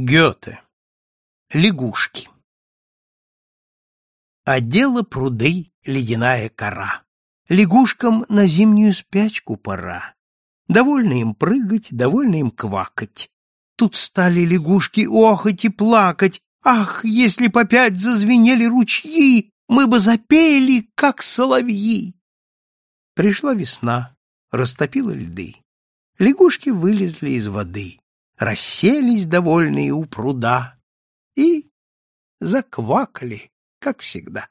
Гёте. Лягушки. Одела пруды ледяная кора. Лягушкам на зимнюю спячку пора. Довольно им прыгать, довольно им квакать. Тут стали лягушки охать и плакать. Ах, если б опять зазвенели ручьи, мы бы запели, как соловьи. Пришла весна, растопила льды. Лягушки вылезли из воды расселись довольные у пруда и заквакали, как всегда.